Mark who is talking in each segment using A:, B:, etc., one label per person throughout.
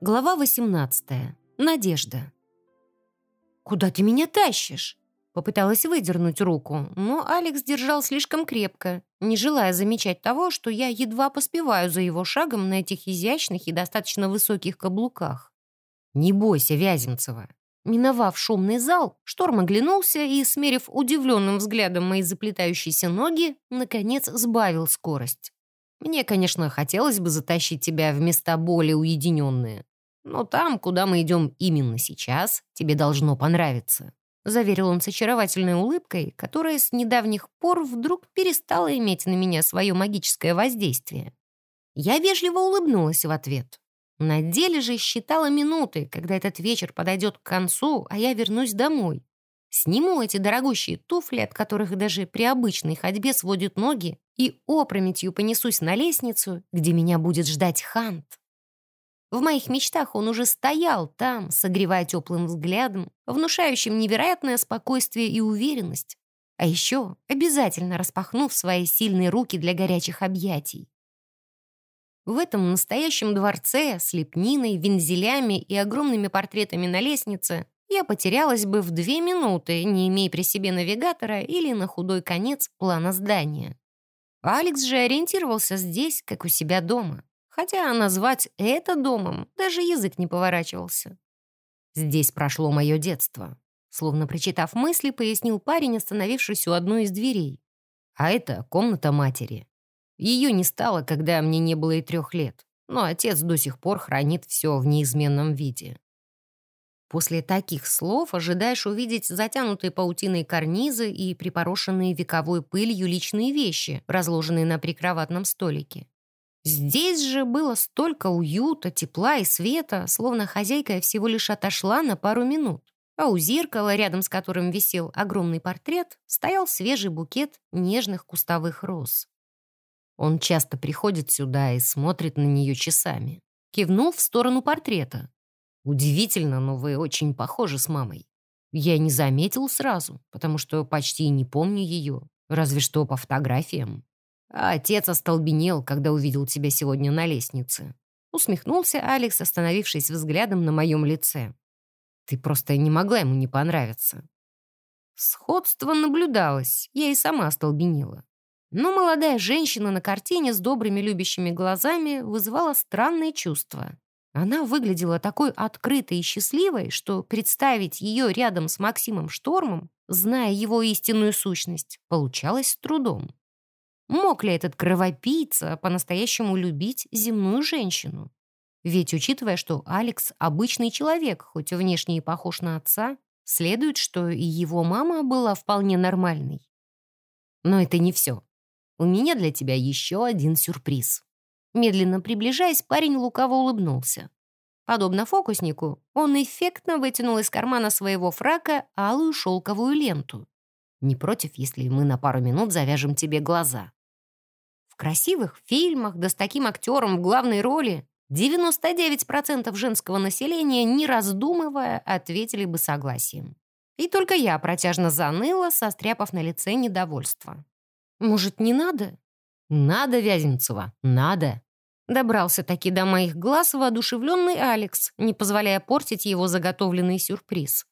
A: Глава 18. Надежда. «Куда ты меня тащишь?» Попыталась выдернуть руку, но Алекс держал слишком крепко, не желая замечать того, что я едва поспеваю за его шагом на этих изящных и достаточно высоких каблуках. «Не бойся, Вяземцева!» Миновав шумный зал, Шторм оглянулся и, смерив удивленным взглядом мои заплетающиеся ноги, наконец сбавил скорость. Мне, конечно, хотелось бы затащить тебя в места более уединенные, но там, куда мы идем именно сейчас, тебе должно понравиться», заверил он с очаровательной улыбкой, которая с недавних пор вдруг перестала иметь на меня свое магическое воздействие. Я вежливо улыбнулась в ответ. На деле же считала минуты, когда этот вечер подойдет к концу, а я вернусь домой. Сниму эти дорогущие туфли, от которых даже при обычной ходьбе сводят ноги, и опрометью понесусь на лестницу, где меня будет ждать Хант. В моих мечтах он уже стоял там, согревая теплым взглядом, внушающим невероятное спокойствие и уверенность, а еще обязательно распахнув свои сильные руки для горячих объятий. В этом настоящем дворце с лепниной, вензелями и огромными портретами на лестнице я потерялась бы в две минуты, не имея при себе навигатора или на худой конец плана здания. Алекс же ориентировался здесь, как у себя дома. Хотя назвать это домом даже язык не поворачивался. «Здесь прошло мое детство», словно прочитав мысли, пояснил парень, остановившись у одной из дверей. «А это комната матери. Ее не стало, когда мне не было и трех лет, но отец до сих пор хранит все в неизменном виде. После таких слов ожидаешь увидеть затянутые паутиной карнизы и припорошенные вековой пылью личные вещи, разложенные на прикроватном столике. Здесь же было столько уюта, тепла и света, словно хозяйка всего лишь отошла на пару минут. А у зеркала, рядом с которым висел огромный портрет, стоял свежий букет нежных кустовых роз. Он часто приходит сюда и смотрит на нее часами. Кивнул в сторону портрета, Удивительно, но вы очень похожи с мамой. Я не заметил сразу, потому что почти не помню ее, разве что по фотографиям. А отец остолбенел, когда увидел тебя сегодня на лестнице. Усмехнулся Алекс, остановившись взглядом на моем лице. Ты просто не могла ему не понравиться. Сходство наблюдалось, я и сама остолбенела. Но молодая женщина на картине с добрыми любящими глазами вызывала странные чувства. Она выглядела такой открытой и счастливой, что представить ее рядом с Максимом Штормом, зная его истинную сущность, получалось с трудом. Мог ли этот кровопийца по-настоящему любить земную женщину? Ведь, учитывая, что Алекс — обычный человек, хоть внешне и похож на отца, следует, что и его мама была вполне нормальной. Но это не все. У меня для тебя еще один сюрприз. Медленно приближаясь, парень лукаво улыбнулся. Подобно фокуснику, он эффектно вытянул из кармана своего фрака алую шелковую ленту. «Не против, если мы на пару минут завяжем тебе глаза?» Красивых фильмах, да с таким актером в главной роли, 99% женского населения, не раздумывая, ответили бы согласием. И только я протяжно заныла, состряпав на лице недовольство. «Может, не надо?» «Надо, Вяземцева, надо!» Добрался таки до моих глаз воодушевленный Алекс, не позволяя портить его заготовленный сюрприз.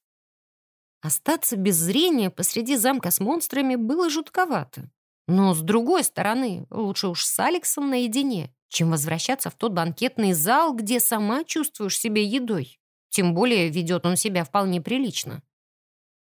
A: Остаться без зрения посреди замка с монстрами было жутковато. Но, с другой стороны, лучше уж с Алексом наедине, чем возвращаться в тот банкетный зал, где сама чувствуешь себя едой. Тем более ведет он себя вполне прилично.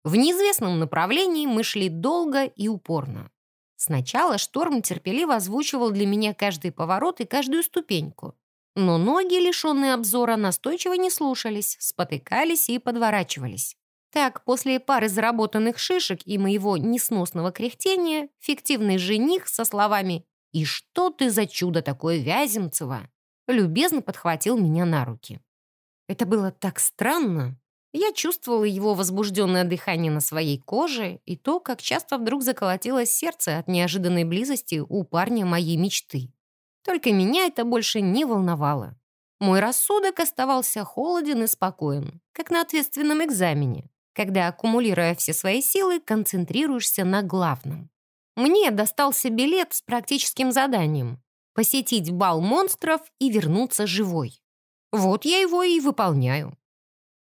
A: В неизвестном направлении мы шли долго и упорно. Сначала шторм терпеливо озвучивал для меня каждый поворот и каждую ступеньку. Но ноги, лишенные обзора, настойчиво не слушались, спотыкались и подворачивались. Так, после пары заработанных шишек и моего несносного кряхтения, фиктивный жених со словами «И что ты за чудо такое, Вяземцева?» любезно подхватил меня на руки. Это было так странно, я чувствовала его возбужденное дыхание на своей коже и то, как часто вдруг заколотилось сердце от неожиданной близости у парня моей мечты. Только меня это больше не волновало. Мой рассудок оставался холоден и спокоен, как на ответственном экзамене, когда, аккумулируя все свои силы, концентрируешься на главном. Мне достался билет с практическим заданием — посетить бал монстров и вернуться живой. Вот я его и выполняю.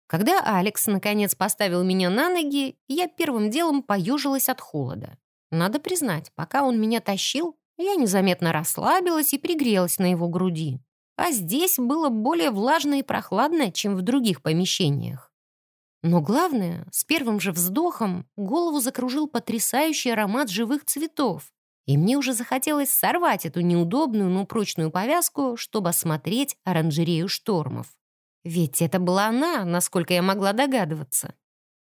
A: Когда Алекс наконец поставил меня на ноги, я первым делом поежилась от холода. Надо признать, пока он меня тащил, я незаметно расслабилась и пригрелась на его груди. А здесь было более влажно и прохладно, чем в других помещениях. Но главное, с первым же вздохом голову закружил потрясающий аромат живых цветов, и мне уже захотелось сорвать эту неудобную, но прочную повязку, чтобы осмотреть оранжерею штормов. Ведь это была она, насколько я могла догадываться.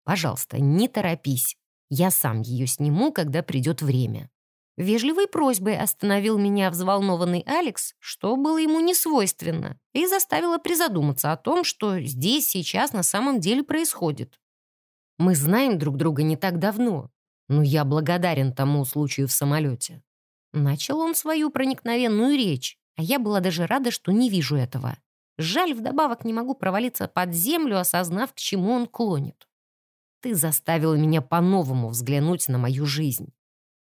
A: Пожалуйста, не торопись. Я сам ее сниму, когда придет время. Вежливой просьбой остановил меня взволнованный Алекс, что было ему не свойственно, и заставило призадуматься о том, что здесь сейчас на самом деле происходит. Мы знаем друг друга не так давно, но я благодарен тому случаю в самолете. Начал он свою проникновенную речь, а я была даже рада, что не вижу этого. Жаль, вдобавок не могу провалиться под землю, осознав, к чему он клонит. Ты заставила меня по-новому взглянуть на мою жизнь.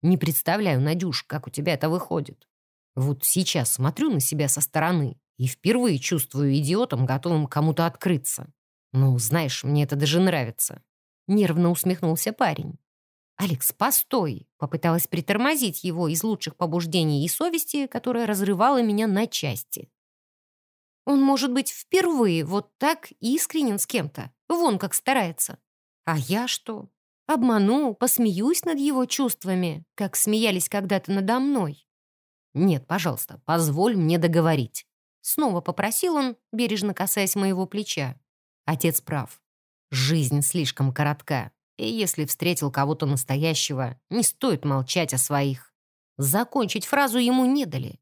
A: Не представляю, Надюш, как у тебя это выходит. Вот сейчас смотрю на себя со стороны и впервые чувствую идиотом, готовым кому-то открыться. Ну, знаешь, мне это даже нравится. Нервно усмехнулся парень. «Алекс, постой!» Попыталась притормозить его из лучших побуждений и совести, которая разрывала меня на части. Он может быть впервые вот так искренен с кем-то. Вон как старается. А я что? Обману, посмеюсь над его чувствами, как смеялись когда-то надо мной. Нет, пожалуйста, позволь мне договорить. Снова попросил он, бережно касаясь моего плеча. Отец прав. Жизнь слишком коротка, и если встретил кого-то настоящего, не стоит молчать о своих. Закончить фразу ему не дали.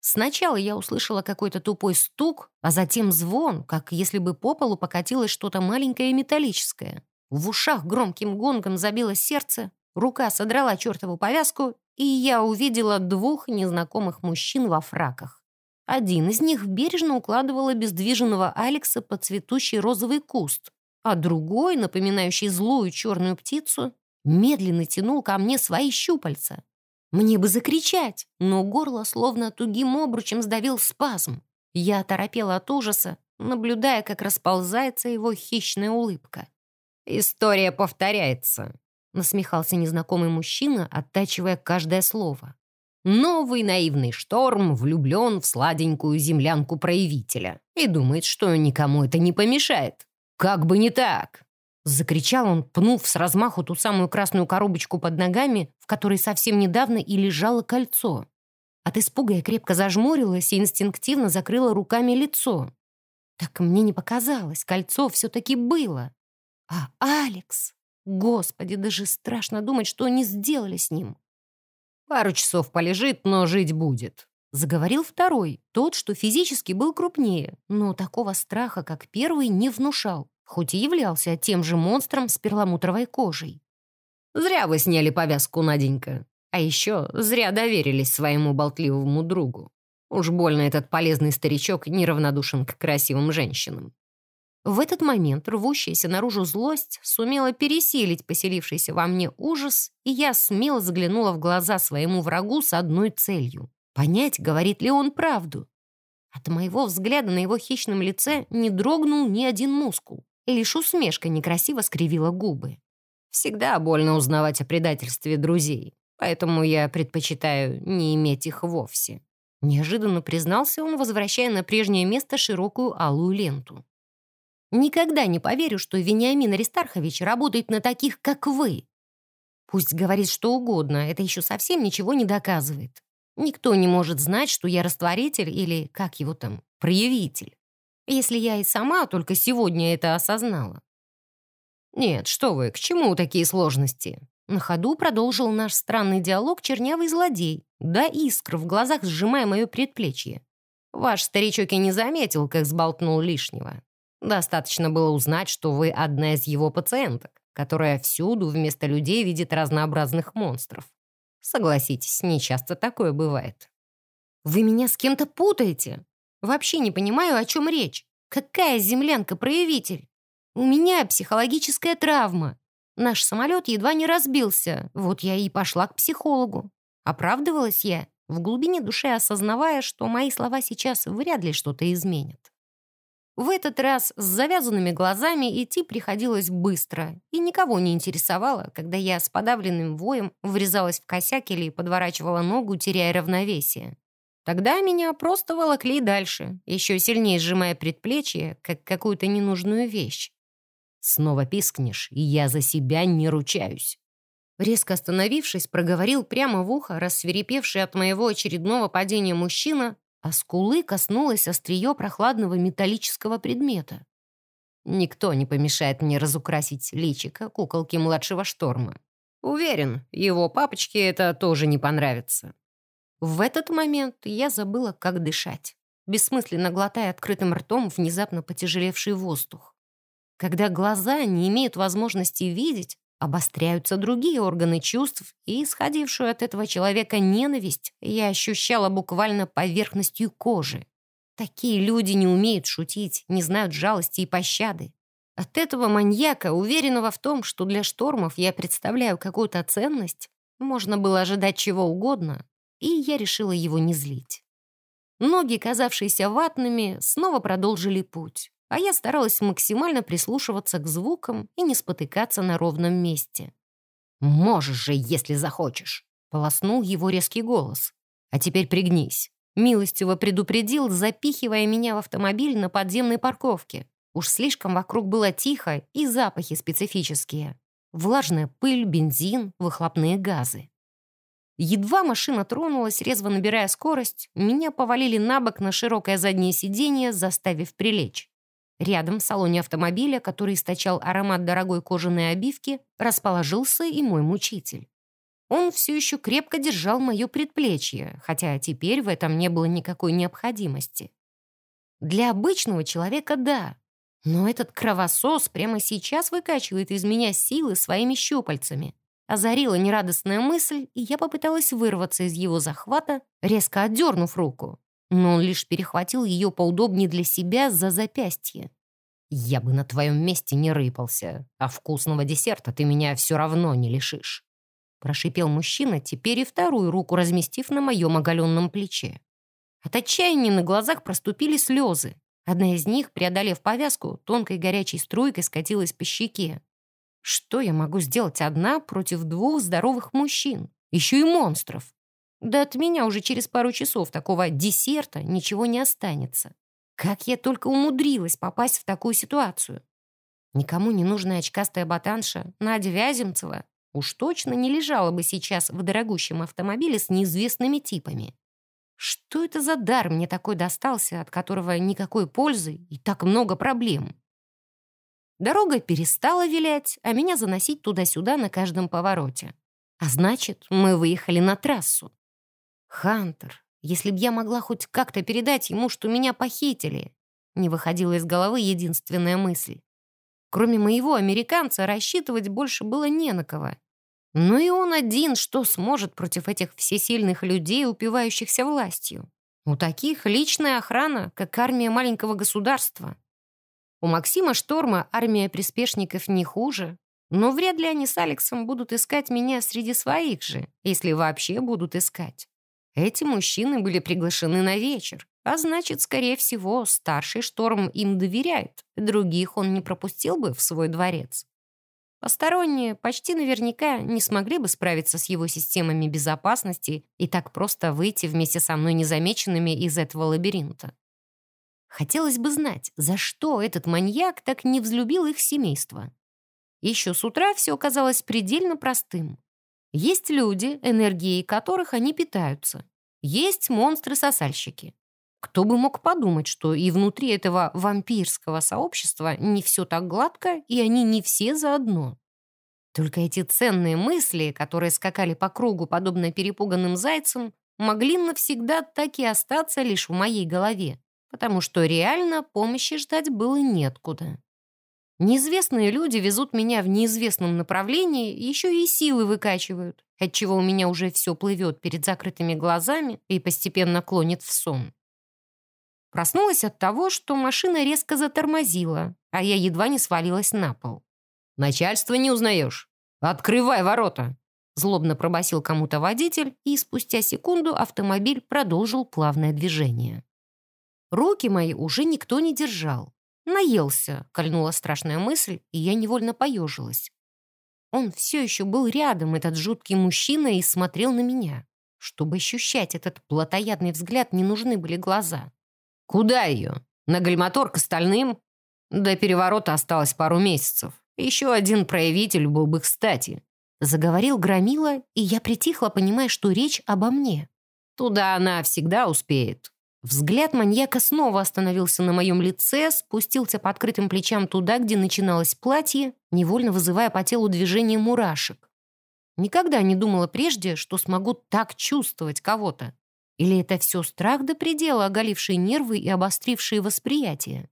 A: Сначала я услышала какой-то тупой стук, а затем звон, как если бы по полу покатилось что-то маленькое и металлическое. В ушах громким гонгом забилось сердце, рука содрала чертову повязку, и я увидела двух незнакомых мужчин во фраках. Один из них бережно укладывал обездвиженного Алекса под цветущий розовый куст, а другой, напоминающий злую черную птицу, медленно тянул ко мне свои щупальца. Мне бы закричать, но горло словно тугим обручем сдавил спазм. Я оторопела от ужаса, наблюдая, как расползается его хищная улыбка. «История повторяется», — насмехался незнакомый мужчина, оттачивая каждое слово. «Новый наивный шторм влюблен в сладенькую землянку проявителя и думает, что никому это не помешает. Как бы не так!» Закричал он, пнув с размаху ту самую красную коробочку под ногами, в которой совсем недавно и лежало кольцо. От испуга я крепко зажмурилась и инстинктивно закрыла руками лицо. Так мне не показалось, кольцо все-таки было. А Алекс... Господи, даже страшно думать, что они сделали с ним. «Пару часов полежит, но жить будет», — заговорил второй, тот, что физически был крупнее, но такого страха, как первый, не внушал, хоть и являлся тем же монстром с перламутровой кожей. «Зря вы сняли повязку, Наденька. А еще зря доверились своему болтливому другу. Уж больно этот полезный старичок неравнодушен к красивым женщинам. В этот момент рвущаяся наружу злость сумела пересилить поселившийся во мне ужас, и я смело заглянула в глаза своему врагу с одной целью — понять, говорит ли он правду. От моего взгляда на его хищном лице не дрогнул ни один мускул, и лишь усмешка некрасиво скривила губы. Всегда больно узнавать о предательстве друзей, поэтому я предпочитаю не иметь их вовсе. Неожиданно признался он, возвращая на прежнее место широкую алую ленту. Никогда не поверю, что Вениамин Аристархович работает на таких, как вы. Пусть говорит что угодно, это еще совсем ничего не доказывает. Никто не может знать, что я растворитель или, как его там, проявитель. Если я и сама только сегодня это осознала. Нет, что вы, к чему такие сложности? На ходу продолжил наш странный диалог чернявый злодей, да искр в глазах сжимая мое предплечье. Ваш старичок и не заметил, как сболтнул лишнего. Достаточно было узнать, что вы одна из его пациенток, которая всюду вместо людей видит разнообразных монстров. Согласитесь, нечасто такое бывает. Вы меня с кем-то путаете. Вообще не понимаю, о чем речь. Какая землянка-проявитель? У меня психологическая травма. Наш самолет едва не разбился, вот я и пошла к психологу. Оправдывалась я, в глубине души осознавая, что мои слова сейчас вряд ли что-то изменят. В этот раз с завязанными глазами идти приходилось быстро, и никого не интересовало, когда я с подавленным воем врезалась в косяк или подворачивала ногу, теряя равновесие. Тогда меня просто волокли дальше, еще сильнее сжимая предплечье, как какую-то ненужную вещь.
B: «Снова пискнешь, и я за себя не ручаюсь».
A: Резко остановившись, проговорил прямо в ухо рассверепевший от моего очередного падения мужчина, а скулы коснулась острие прохладного металлического предмета.
B: Никто не помешает мне разукрасить личико куколки младшего шторма. Уверен, его папочке это тоже не понравится.
A: В этот момент я забыла, как дышать, бессмысленно глотая открытым ртом внезапно потяжелевший воздух. Когда глаза не имеют возможности видеть, обостряются другие органы чувств, и исходившую от этого человека ненависть я ощущала буквально поверхностью кожи. Такие люди не умеют шутить, не знают жалости и пощады. От этого маньяка, уверенного в том, что для штормов я представляю какую-то ценность, можно было ожидать чего угодно, и я решила его не злить. Ноги, казавшиеся ватными, снова продолжили путь а я старалась максимально прислушиваться к звукам и не спотыкаться на ровном месте.
B: «Можешь же, если захочешь», — полоснул его резкий голос. «А теперь пригнись».
A: Милостиво предупредил, запихивая меня в автомобиль на подземной парковке. Уж слишком вокруг было тихо и запахи специфические. Влажная пыль, бензин, выхлопные газы. Едва машина тронулась, резво набирая скорость, меня повалили на бок на широкое заднее сиденье, заставив прилечь. Рядом в салоне автомобиля, который источал аромат дорогой кожаной обивки, расположился и мой мучитель. Он все еще крепко держал мое предплечье, хотя теперь в этом не было никакой необходимости. Для обычного человека — да, но этот кровосос прямо сейчас выкачивает из меня силы своими щупальцами. Озарила нерадостная мысль, и я попыталась вырваться из его захвата, резко отдернув руку но он лишь перехватил ее поудобнее для себя за запястье.
B: «Я бы на твоем месте не рыпался, а вкусного десерта ты меня все равно не лишишь»,
A: прошипел мужчина, теперь и вторую руку разместив на моем оголенном плече. От отчаяния на глазах проступили слезы. Одна из них, преодолев повязку, тонкой горячей струйкой скатилась по щеке. Что я могу сделать одна против двух здоровых мужчин? Еще и монстров. Да от меня уже через пару часов такого десерта ничего не останется. Как я только умудрилась попасть в такую ситуацию? Никому не нужная очкастая ботанша Надя Вяземцева уж точно не лежала бы сейчас в дорогущем автомобиле с неизвестными типами. Что это за дар мне такой достался, от которого никакой пользы и так много проблем? Дорога перестала вилять, а меня заносить туда-сюда на каждом повороте. А значит, мы выехали на трассу. Хантер, если б я могла хоть как-то передать ему, что меня похитили, не выходила из головы единственная мысль. Кроме моего американца, рассчитывать больше было не на кого. Но и он один что сможет против этих всесильных людей, упивающихся властью? У таких личная охрана, как армия маленького государства. У Максима Шторма армия приспешников не хуже, но вряд ли они с Алексом будут искать меня среди своих же, если вообще будут искать. Эти мужчины были приглашены на вечер, а значит, скорее всего, старший шторм им доверяет, других он не пропустил бы в свой дворец. Посторонние почти наверняка не смогли бы справиться с его системами безопасности и так просто выйти вместе со мной незамеченными из этого лабиринта. Хотелось бы знать, за что этот маньяк так не взлюбил их семейство. Еще с утра все оказалось предельно простым. Есть люди, энергией которых они питаются. Есть монстры-сосальщики. Кто бы мог подумать, что и внутри этого вампирского сообщества не все так гладко, и они не все заодно. Только эти ценные мысли, которые скакали по кругу, подобно перепуганным зайцам, могли навсегда так и остаться лишь в моей голове, потому что реально помощи ждать было неоткуда. Неизвестные люди везут меня в неизвестном направлении, еще и силы выкачивают, отчего у меня уже все плывет перед закрытыми глазами и постепенно клонит в сон. Проснулась от того, что машина резко затормозила, а я едва не свалилась на пол.
B: «Начальство не узнаешь. Открывай ворота!»
A: Злобно пробасил кому-то водитель, и спустя секунду автомобиль продолжил плавное движение. Руки мои уже никто не держал. Наелся, кольнула страшная мысль, и я невольно поежилась. Он все еще был рядом, этот жуткий мужчина, и смотрел на меня. Чтобы ощущать этот плотоядный взгляд, не нужны были глаза.
B: «Куда ее? На гальмотор к остальным?» До переворота осталось пару месяцев. Еще один проявитель был бы кстати.
A: Заговорил Громила, и я притихла, понимая, что речь обо мне.
B: Туда она всегда успеет.
A: Взгляд маньяка снова остановился на моем лице, спустился по открытым плечам туда, где начиналось платье, невольно вызывая по телу движение мурашек. Никогда не думала прежде, что смогу так чувствовать кого-то. Или это все страх до предела, оголивший нервы и обострившие восприятие?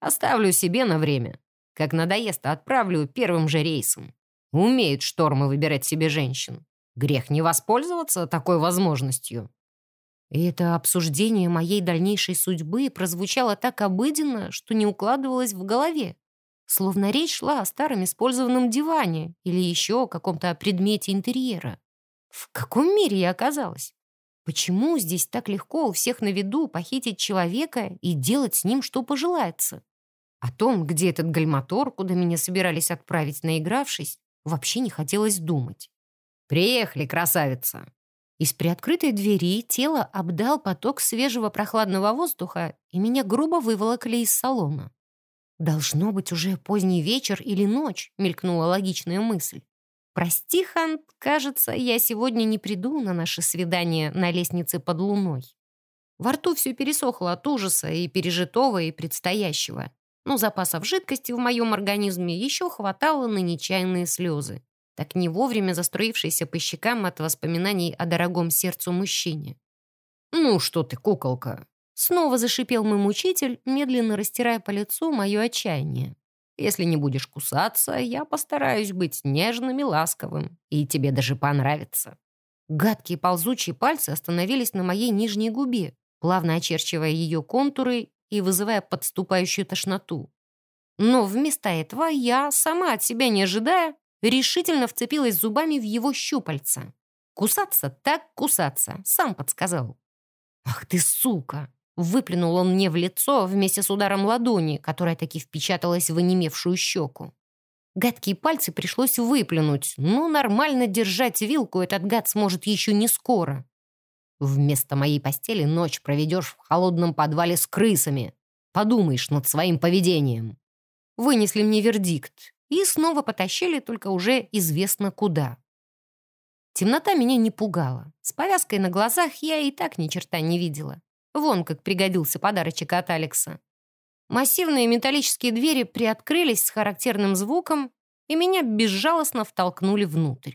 B: Оставлю себе на время. Как надоест, отправлю первым же рейсом. Умеют штормы выбирать себе женщин. Грех не воспользоваться такой возможностью.
A: И это обсуждение моей дальнейшей судьбы прозвучало так обыденно, что не укладывалось в голове. Словно речь шла о старом использованном диване или еще о каком-то предмете интерьера. В каком мире я оказалась? Почему здесь так легко у всех на виду похитить человека и делать с ним, что пожелается? О том, где этот гальмотор, куда меня собирались отправить, наигравшись, вообще не хотелось думать.
B: «Приехали, красавица!»
A: Из приоткрытой двери тело обдал поток свежего прохладного воздуха, и меня грубо выволокли из салона. «Должно быть уже поздний вечер или ночь», — мелькнула логичная мысль. «Прости, Хант, кажется, я сегодня не приду на наше свидание на лестнице под луной». Во рту все пересохло от ужаса и пережитого, и предстоящего. Но запасов жидкости в моем организме еще хватало на нечаянные слезы так не вовремя застроившийся по щекам от воспоминаний о дорогом сердцу мужчине.
B: «Ну что ты, куколка!»
A: Снова зашипел мой мучитель, медленно растирая по лицу мое отчаяние.
B: «Если не будешь кусаться, я постараюсь быть нежным и ласковым, и тебе даже понравится».
A: Гадкие ползучие пальцы остановились на моей нижней губе, плавно очерчивая ее контуры и вызывая подступающую тошноту. Но вместо этого я, сама от себя не ожидая, решительно вцепилась зубами в его щупальца. «Кусаться так кусаться», — сам подсказал. «Ах ты сука!» — выплюнул он мне в лицо вместе с ударом ладони, которая таки впечаталась в онемевшую щеку. Гадкие пальцы пришлось выплюнуть, но нормально держать вилку этот гад сможет еще не скоро.
B: Вместо моей постели ночь проведешь в холодном подвале с крысами. Подумаешь над своим поведением.
A: Вынесли мне вердикт и снова потащили, только уже известно куда. Темнота меня не пугала. С повязкой на глазах я и так ни черта не видела. Вон как пригодился подарочек от Алекса. Массивные металлические двери приоткрылись с характерным звуком, и меня безжалостно втолкнули внутрь.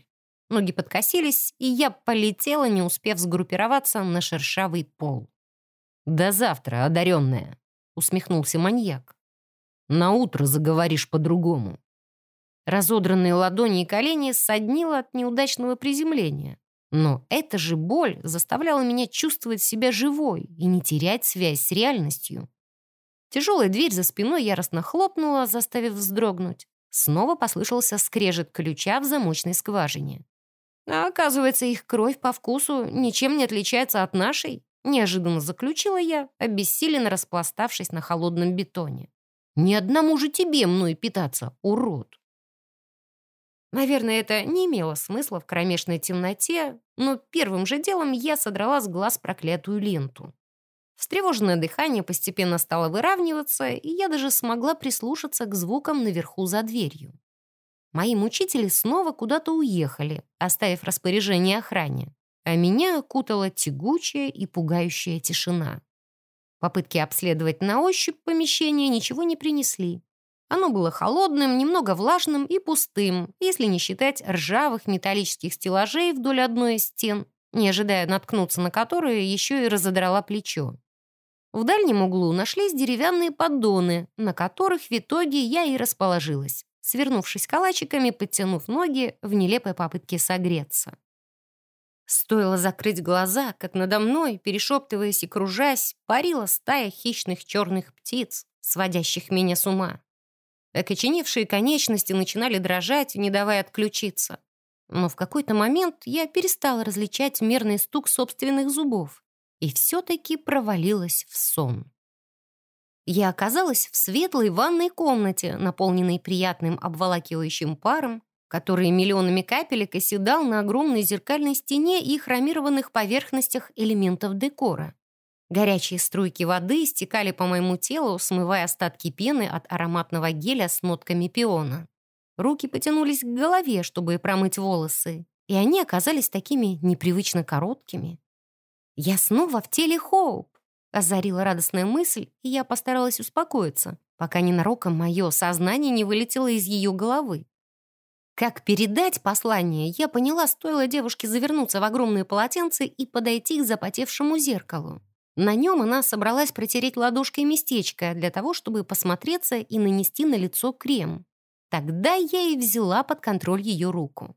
A: Ноги подкосились, и я полетела, не успев сгруппироваться на шершавый пол.
B: «До завтра, одаренная», — усмехнулся маньяк. «На утро заговоришь по-другому».
A: Разодранные ладони и колени соднило от неудачного приземления. Но эта же боль заставляла меня чувствовать себя живой и не терять связь с реальностью. Тяжелая дверь за спиной яростно хлопнула, заставив вздрогнуть. Снова послышался скрежет ключа в замочной скважине. А оказывается, их кровь по вкусу ничем не отличается от нашей, неожиданно заключила я, обессиленно распластавшись на холодном бетоне. Ни одному же тебе мной питаться, урод. Наверное, это не имело смысла в кромешной темноте, но первым же делом я содрала с глаз проклятую ленту. Встревоженное дыхание постепенно стало выравниваться, и я даже смогла прислушаться к звукам наверху за дверью. Мои мучители снова куда-то уехали, оставив распоряжение охране, а меня окутала тягучая и пугающая тишина. Попытки обследовать на ощупь помещение ничего не принесли. Оно было холодным, немного влажным и пустым, если не считать ржавых металлических стеллажей вдоль одной из стен, не ожидая наткнуться на которые еще и разодрала плечо. В дальнем углу нашлись деревянные поддоны, на которых в итоге я и расположилась, свернувшись калачиками, подтянув ноги в нелепой попытке согреться. Стоило закрыть глаза, как надо мной, перешептываясь и кружась, парила стая хищных черных птиц, сводящих меня с ума. Окоченевшие конечности начинали дрожать, не давая отключиться. Но в какой-то момент я перестала различать мерный стук собственных зубов и все-таки провалилась в сон. Я оказалась в светлой ванной комнате, наполненной приятным обволакивающим паром, который миллионами капелек оседал на огромной зеркальной стене и хромированных поверхностях элементов декора. Горячие струйки воды стекали по моему телу, смывая остатки пены от ароматного геля с нотками пиона. Руки потянулись к голове, чтобы промыть волосы, и они оказались такими непривычно короткими. Я снова в теле Хоуп. Озарила радостная мысль, и я постаралась успокоиться, пока ненароком мое сознание не вылетело из ее головы. Как передать послание, я поняла, стоило девушке завернуться в огромное полотенце и подойти к запотевшему зеркалу. На нем она собралась протереть ладошкой местечко для того, чтобы посмотреться и нанести на лицо крем. Тогда я и взяла под контроль ее руку.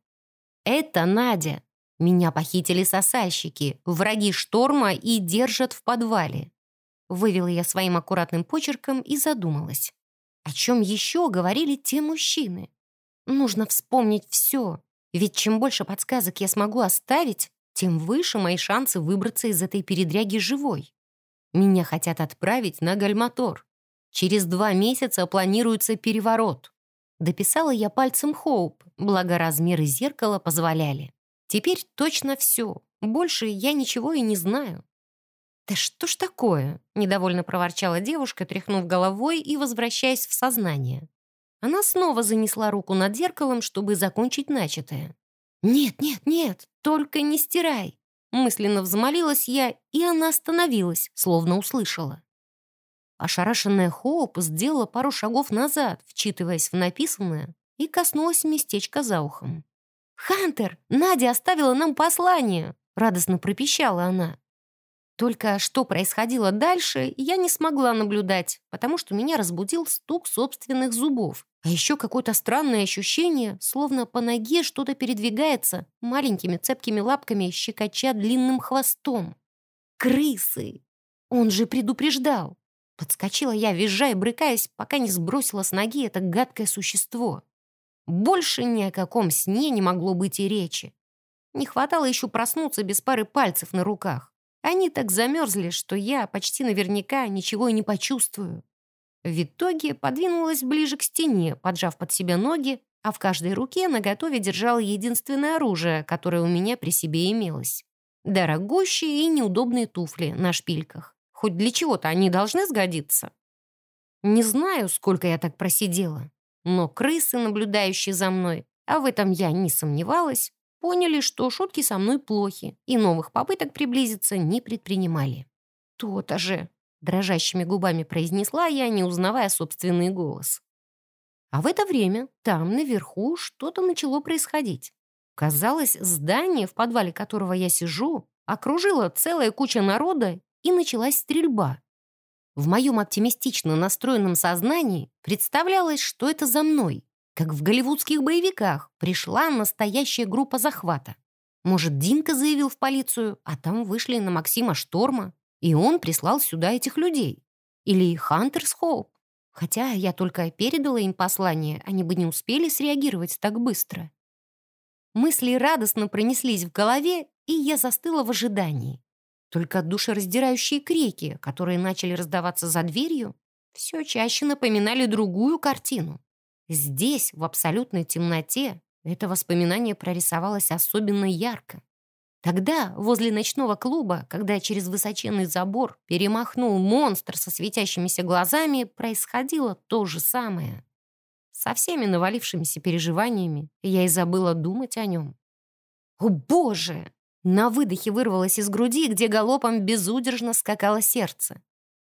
A: «Это Надя. Меня похитили сосальщики, враги шторма и держат в подвале. Вывела я своим аккуратным почерком и задумалась. О чем еще говорили те мужчины? Нужно вспомнить все, ведь чем больше подсказок я смогу оставить, тем выше мои шансы выбраться из этой передряги живой. Меня хотят отправить на Гальматор. Через два месяца планируется переворот. Дописала я пальцем Хоуп, благо размеры зеркала позволяли. Теперь точно все. Больше я ничего и не знаю. «Да что ж такое?» — недовольно проворчала девушка, тряхнув головой и возвращаясь в сознание. Она снова занесла руку над зеркалом, чтобы закончить начатое. «Нет, нет, нет, только не стирай!» Мысленно взмолилась я, и она остановилась, словно услышала. Ошарашенная Хоуп сделала пару шагов назад, вчитываясь в написанное, и коснулась местечка за ухом. «Хантер, Надя оставила нам послание!» — радостно пропищала она. Только что происходило дальше, я не смогла наблюдать, потому что меня разбудил стук собственных зубов. А еще какое-то странное ощущение, словно по ноге что-то передвигается маленькими цепкими лапками, щекоча длинным хвостом. «Крысы! Он же предупреждал!» Подскочила я, визжа и брыкаясь, пока не сбросила с ноги это гадкое существо. Больше ни о каком сне не могло быть и речи. Не хватало еще проснуться без пары пальцев на руках. Они так замерзли, что я почти наверняка ничего и не почувствую. В итоге подвинулась ближе к стене, поджав под себя ноги, а в каждой руке наготове держала единственное оружие, которое у меня при себе имелось. Дорогущие и неудобные туфли на шпильках. Хоть для чего-то они должны сгодиться. Не знаю, сколько я так просидела. Но крысы, наблюдающие за мной, а в этом я не сомневалась, поняли, что шутки со мной плохи, и новых попыток приблизиться не предпринимали. «То-то же!» — дрожащими губами произнесла я, не узнавая собственный голос. А в это время там, наверху, что-то начало происходить. Казалось, здание, в подвале которого я сижу, окружила целая куча народа, и началась стрельба. В моем оптимистично настроенном сознании представлялось, что это за мной, как в голливудских боевиках, пришла настоящая группа захвата. Может, Динка заявил в полицию, а там вышли на Максима Шторма, и он прислал сюда этих людей. Или Хантерс Хоуп. Хотя я только передала им послание, они бы не успели среагировать так быстро. Мысли радостно пронеслись в голове, и я застыла в ожидании. Только душераздирающие крики, которые начали раздаваться за дверью, все чаще напоминали другую картину. Здесь, в абсолютной темноте, это воспоминание прорисовалось особенно ярко. Тогда, возле ночного клуба, когда через высоченный забор перемахнул монстр со светящимися глазами, происходило то же самое. Со всеми навалившимися переживаниями я и забыла думать о нем. «О, Боже!» На выдохе вырвалось из груди, где галопом безудержно скакало сердце.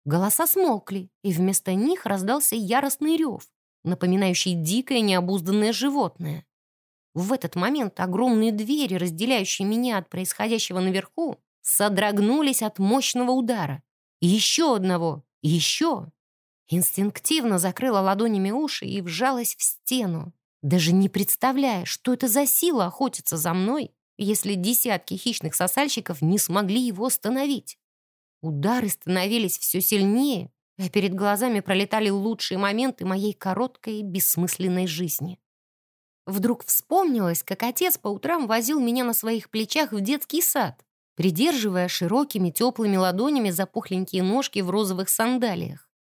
A: Голоса смолкли, и вместо них раздался яростный рев, напоминающий дикое необузданное животное. В этот момент огромные двери, разделяющие меня от происходящего наверху, содрогнулись от мощного удара. Еще одного, еще. Инстинктивно закрыла ладонями уши и вжалась в стену, даже не представляя, что это за сила охотится за мной если десятки хищных сосальщиков не смогли его остановить. Удары становились все сильнее, а перед глазами пролетали лучшие моменты моей короткой бессмысленной жизни. Вдруг вспомнилось, как отец по утрам возил меня на своих плечах в детский сад, придерживая широкими теплыми ладонями за пухленькие ножки в розовых сандалиях.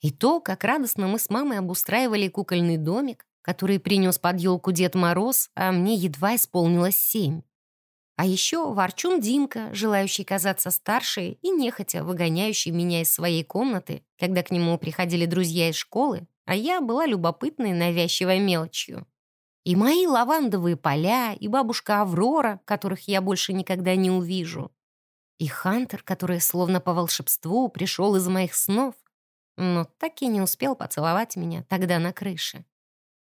A: И то, как радостно мы с мамой обустраивали кукольный домик, который принес под елку Дед Мороз, а мне едва исполнилось семь. А еще ворчун Димка, желающий казаться старше и нехотя выгоняющий меня из своей комнаты, когда к нему приходили друзья из школы, а я была любопытной навязчивой мелочью. И мои лавандовые поля, и бабушка Аврора, которых я больше никогда не увижу. И Хантер, который словно по волшебству пришел из моих снов, но так и не успел поцеловать меня тогда на крыше.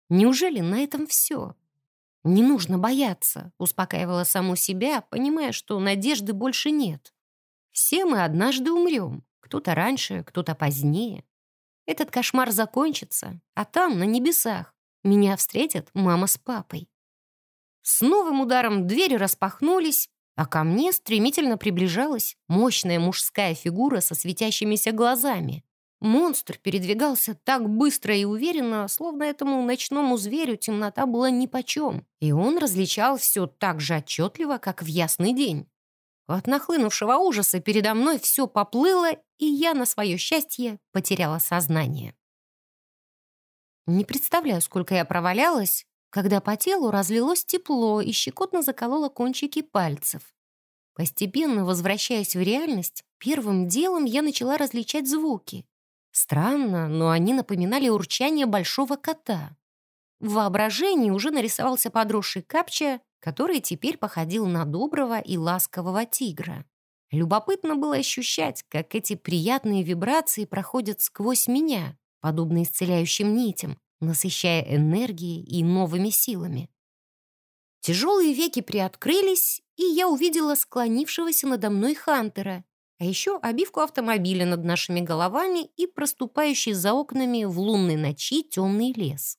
A: Неужели на этом все? Не нужно бояться, успокаивала саму себя, понимая, что надежды больше нет. Все мы однажды умрем, кто-то раньше, кто-то позднее. Этот кошмар закончится, а там, на небесах, меня встретят мама с папой. С новым ударом двери распахнулись, а ко мне стремительно приближалась мощная мужская фигура со светящимися глазами. Монстр передвигался так быстро и уверенно, словно этому ночному зверю темнота была нипочем, и он различал все так же отчетливо, как в ясный день. От нахлынувшего ужаса передо мной все поплыло, и я, на свое счастье, потеряла сознание. Не представляю, сколько я провалялась, когда по телу разлилось тепло и щекотно закололо кончики пальцев. Постепенно возвращаясь в реальность, первым делом я начала различать звуки. Странно, но они напоминали урчание большого кота. В воображении уже нарисовался подросший капча, который теперь походил на доброго и ласкового тигра. Любопытно было ощущать, как эти приятные вибрации проходят сквозь меня, подобно исцеляющим нитям, насыщая энергией и новыми силами. Тяжелые веки приоткрылись, и я увидела склонившегося надо мной Хантера, а еще обивку автомобиля над нашими головами и проступающий за окнами в лунной ночи темный лес.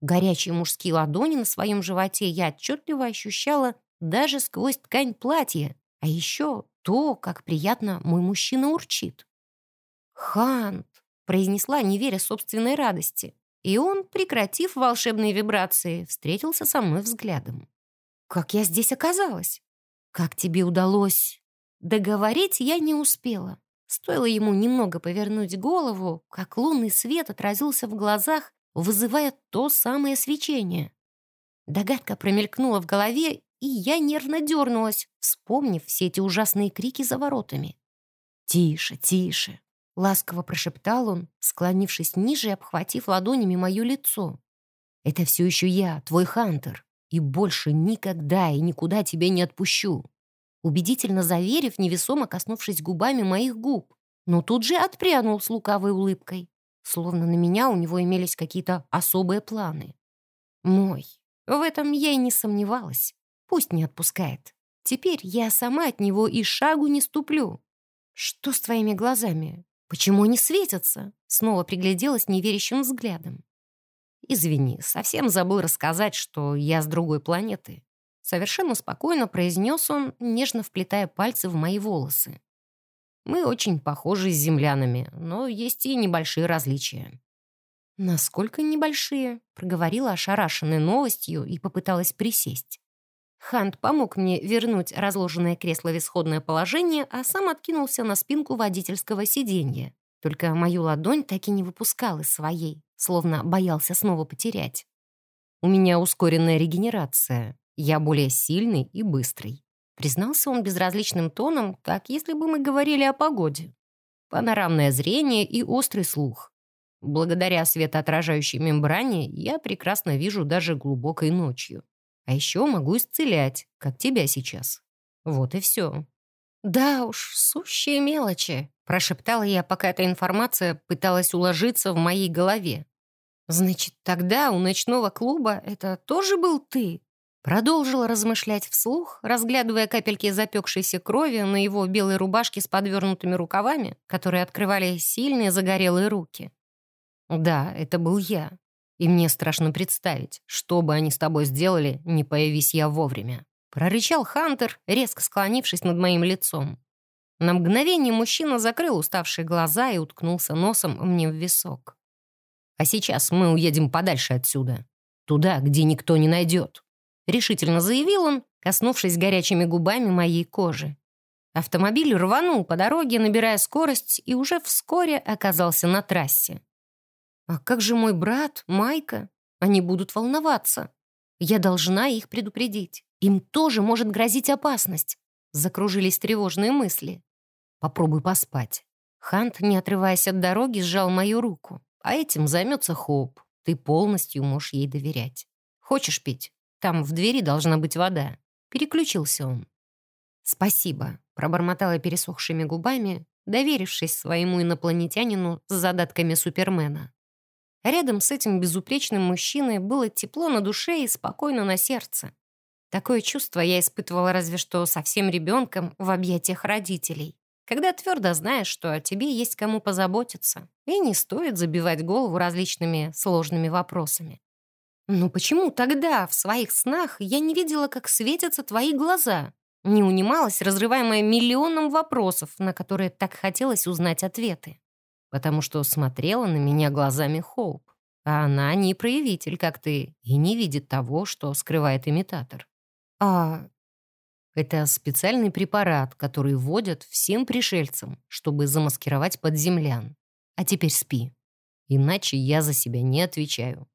A: Горячие мужские ладони на своем животе я отчетливо ощущала даже сквозь ткань платья, а еще то, как приятно мой мужчина урчит. «Хант!» — произнесла, не веря собственной радости, и он, прекратив волшебные вибрации, встретился со мной взглядом. «Как я здесь оказалась? Как тебе удалось Договорить я не успела. Стоило ему немного повернуть голову, как лунный свет отразился в глазах, вызывая то самое свечение. Догадка промелькнула в голове, и я нервно дернулась, вспомнив все эти ужасные крики за воротами. «Тише, тише!» — ласково прошептал он, склонившись ниже и обхватив ладонями мое лицо. «Это все еще я, твой Хантер, и больше никогда и никуда тебя не отпущу убедительно заверив, невесомо коснувшись губами моих губ, но тут же отпрянул с лукавой улыбкой, словно на меня у него имелись какие-то особые планы. Мой. В этом я и не сомневалась. Пусть не отпускает. Теперь я сама от него и шагу не ступлю. Что с твоими глазами? Почему они светятся? Снова пригляделась неверящим взглядом. Извини, совсем забыл рассказать, что я с другой планеты. Совершенно спокойно произнес он, нежно вплетая пальцы в мои волосы. Мы очень похожи с землянами, но есть и небольшие различия. «Насколько небольшие?» — проговорила ошарашенной новостью и попыталась присесть. Хант помог мне вернуть разложенное кресло в исходное положение, а сам откинулся на спинку водительского сиденья. Только мою ладонь так и не выпускал из своей, словно боялся снова потерять. У меня ускоренная регенерация. Я более сильный и быстрый. Признался он безразличным тоном, как если бы мы говорили о погоде. Панорамное зрение и острый слух. Благодаря светоотражающей мембране я прекрасно вижу даже глубокой ночью. А еще могу исцелять, как тебя сейчас. Вот и все. «Да уж, сущие мелочи», — прошептала я, пока эта информация пыталась уложиться в моей голове. «Значит, тогда у ночного клуба это тоже был ты?» Продолжила размышлять вслух, разглядывая капельки запекшейся крови на его белой рубашке с подвернутыми рукавами, которые открывали сильные загорелые руки. «Да, это был я. И мне страшно представить, что бы они с тобой сделали, не появись я вовремя». Прорычал Хантер, резко склонившись над моим лицом. На мгновение мужчина закрыл уставшие глаза и уткнулся носом мне в висок. «А сейчас мы уедем подальше отсюда. Туда, где никто не найдет». — решительно заявил он, коснувшись горячими губами моей кожи. Автомобиль рванул по дороге, набирая скорость, и уже вскоре оказался на трассе. А как же мой брат, Майка? Они будут волноваться. Я должна их предупредить. Им тоже может грозить опасность. Закружились тревожные мысли. Попробуй поспать. Хант, не отрываясь от дороги, сжал мою руку. А этим займется Хоуп. Ты полностью можешь ей доверять. Хочешь пить? Там в двери должна быть вода. Переключился он. «Спасибо», — пробормотала пересохшими губами, доверившись своему инопланетянину с задатками Супермена. Рядом с этим безупречным мужчиной было тепло на душе и спокойно на сердце. Такое чувство я испытывала разве что совсем ребенком в объятиях родителей, когда твердо знаешь, что о тебе есть кому позаботиться, и не стоит забивать голову различными сложными вопросами. «Ну почему тогда, в своих снах, я не видела, как светятся твои глаза?» Не унималась, разрываемая миллионом вопросов, на которые так хотелось узнать ответы потому что смотрела на меня глазами Хоуп. А она не проявитель, как ты, и не видит того, что скрывает имитатор. А это специальный препарат, который вводят всем пришельцам, чтобы замаскировать подземлян. А теперь спи. Иначе я за себя не отвечаю.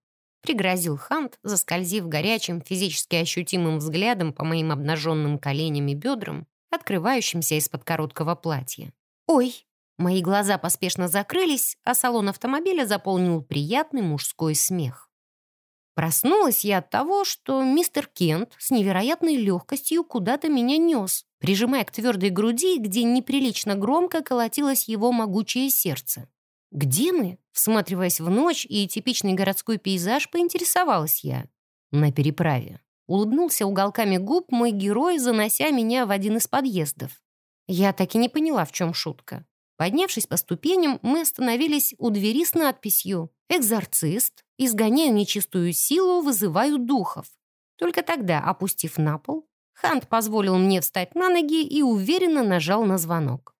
A: Пригрозил Хант, заскользив горячим, физически ощутимым взглядом по моим обнаженным коленям и бедрам, открывающимся из-под короткого платья. «Ой!» Мои глаза поспешно закрылись, а салон автомобиля заполнил приятный мужской смех. Проснулась я от того, что мистер Кент с невероятной легкостью куда-то меня нес, прижимая к твердой груди, где неприлично громко колотилось его могучее сердце. «Где мы?» Всматриваясь в ночь и типичный городской пейзаж, поинтересовалась я. На переправе. Улыбнулся уголками губ мой герой, занося меня в один из подъездов. Я так и не поняла, в чем шутка. Поднявшись по ступеням, мы остановились у двери с надписью «Экзорцист, изгоняю нечистую силу, вызываю духов». Только тогда, опустив на пол, Хант позволил мне встать на ноги и уверенно нажал на звонок.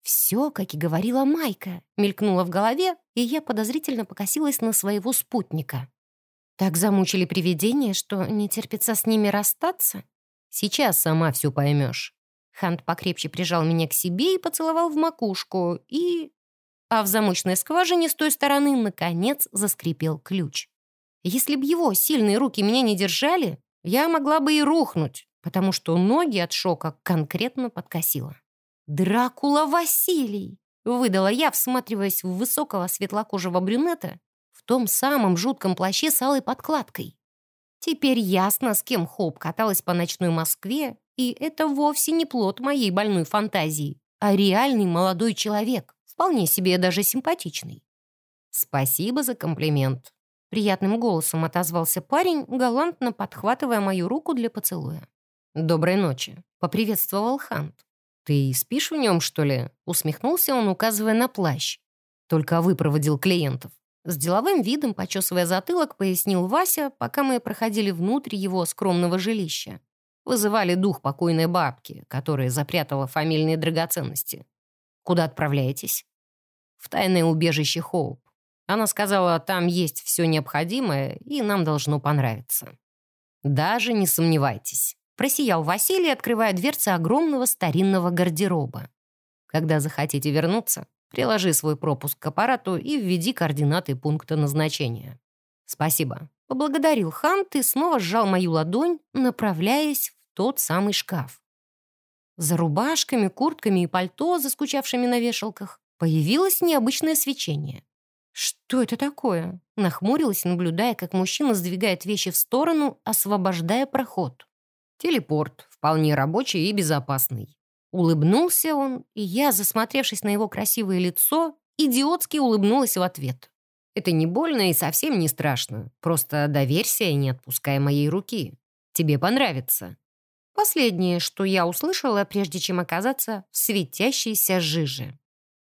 A: «Все, как и говорила Майка», мелькнула в голове, и я подозрительно покосилась на своего спутника. Так замучили привидения, что не терпится с ними расстаться? Сейчас сама все поймешь. Хант покрепче прижал меня к себе и поцеловал в макушку, и... А в замочной скважине с той стороны, наконец, заскрипел ключ. Если б его сильные руки меня не держали, я могла бы и рухнуть, потому что ноги от шока конкретно подкосила. «Дракула Василий!» — выдала я, всматриваясь в высокого светлокожего брюнета в том самом жутком плаще с алой подкладкой. Теперь ясно, с кем Хоп каталась по ночной Москве и это вовсе не плод моей больной фантазии, а реальный молодой человек, вполне себе даже симпатичный. «Спасибо за комплимент», — приятным голосом отозвался парень, галантно подхватывая мою руку для поцелуя. «Доброй ночи», — поприветствовал Хант. «Ты спишь в нем, что ли?» — усмехнулся он, указывая на плащ. «Только выпроводил клиентов». С деловым видом, почесывая затылок, пояснил Вася, пока мы проходили внутрь его скромного жилища вызывали дух покойной бабки, которая запрятала фамильные драгоценности. Куда отправляетесь? В тайное убежище Хоуп. Она сказала, там есть все необходимое, и нам должно понравиться. Даже не сомневайтесь. Просиял Василий, открывая дверцы огромного старинного гардероба. Когда захотите вернуться, приложи свой пропуск к аппарату и введи координаты пункта назначения. Спасибо. Поблагодарил Хант и снова сжал мою ладонь, направляясь в тот самый шкаф. За рубашками, куртками и пальто, заскучавшими на вешалках, появилось необычное свечение. «Что это такое?» Нахмурилась, наблюдая, как мужчина сдвигает вещи в сторону, освобождая проход. «Телепорт, вполне рабочий и безопасный». Улыбнулся он, и я, засмотревшись на его красивое лицо, идиотски улыбнулась в ответ. Это не больно и совсем не страшно. Просто доверься и не отпускай моей руки. Тебе понравится». Последнее, что я услышала, прежде чем оказаться в светящейся жиже.